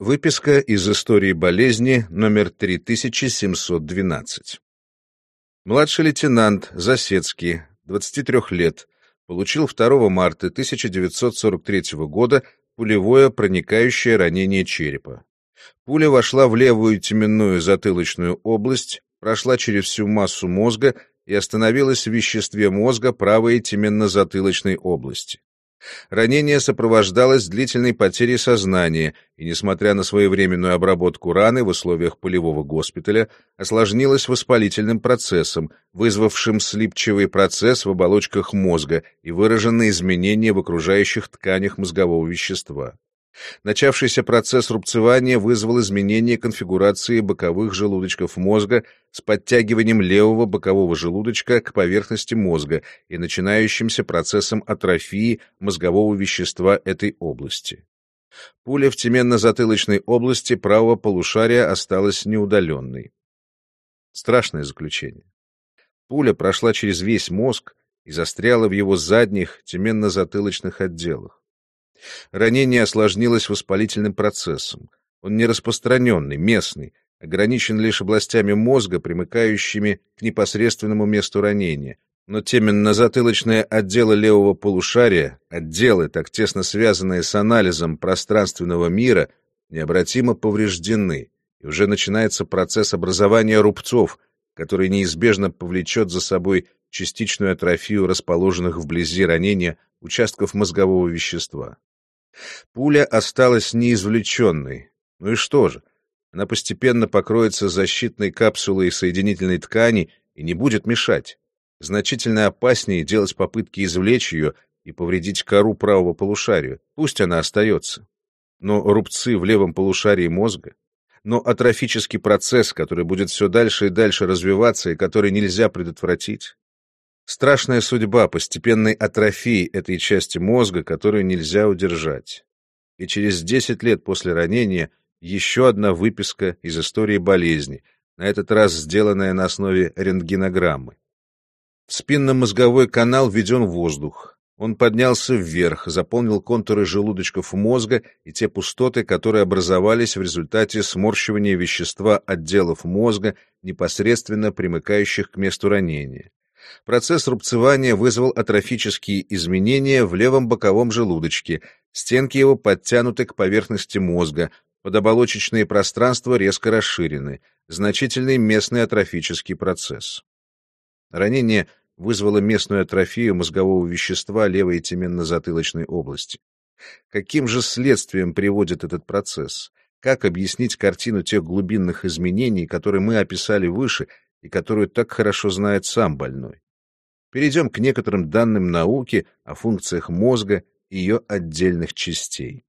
Выписка из истории болезни номер 3712. Младший лейтенант Засецкий, 23 лет, получил 2 марта 1943 года пулевое проникающее ранение черепа. Пуля вошла в левую теменную затылочную область, прошла через всю массу мозга и остановилась в веществе мозга правой теменно-затылочной области. Ранение сопровождалось длительной потерей сознания и, несмотря на своевременную обработку раны в условиях полевого госпиталя, осложнилось воспалительным процессом, вызвавшим слипчивый процесс в оболочках мозга и выраженные изменения в окружающих тканях мозгового вещества. Начавшийся процесс рубцевания вызвал изменение конфигурации боковых желудочков мозга с подтягиванием левого бокового желудочка к поверхности мозга и начинающимся процессом атрофии мозгового вещества этой области. Пуля в теменно-затылочной области правого полушария осталась неудаленной. Страшное заключение. Пуля прошла через весь мозг и застряла в его задних теменно-затылочных отделах. Ранение осложнилось воспалительным процессом. Он не распространенный, местный, ограничен лишь областями мозга, примыкающими к непосредственному месту ранения. Но теменно-затылочные отделы левого полушария, отделы, так тесно связанные с анализом пространственного мира, необратимо повреждены, и уже начинается процесс образования рубцов, который неизбежно повлечет за собой частичную атрофию расположенных вблизи ранения участков мозгового вещества. Пуля осталась неизвлеченной. Ну и что же? Она постепенно покроется защитной капсулой соединительной ткани и не будет мешать. Значительно опаснее делать попытки извлечь ее и повредить кору правого полушария. Пусть она остается. Но рубцы в левом полушарии мозга, но атрофический процесс, который будет все дальше и дальше развиваться и который нельзя предотвратить. Страшная судьба постепенной атрофии этой части мозга, которую нельзя удержать. И через 10 лет после ранения еще одна выписка из истории болезни, на этот раз сделанная на основе рентгенограммы. В спинномозговой канал введен воздух. Он поднялся вверх, заполнил контуры желудочков мозга и те пустоты, которые образовались в результате сморщивания вещества отделов мозга, непосредственно примыкающих к месту ранения. Процесс рубцевания вызвал атрофические изменения в левом боковом желудочке, стенки его подтянуты к поверхности мозга, подоболочечные пространства резко расширены, значительный местный атрофический процесс. Ранение вызвало местную атрофию мозгового вещества левой теменно-затылочной области. Каким же следствием приводит этот процесс? Как объяснить картину тех глубинных изменений, которые мы описали выше и которую так хорошо знает сам больной. Перейдем к некоторым данным науки о функциях мозга и ее отдельных частей.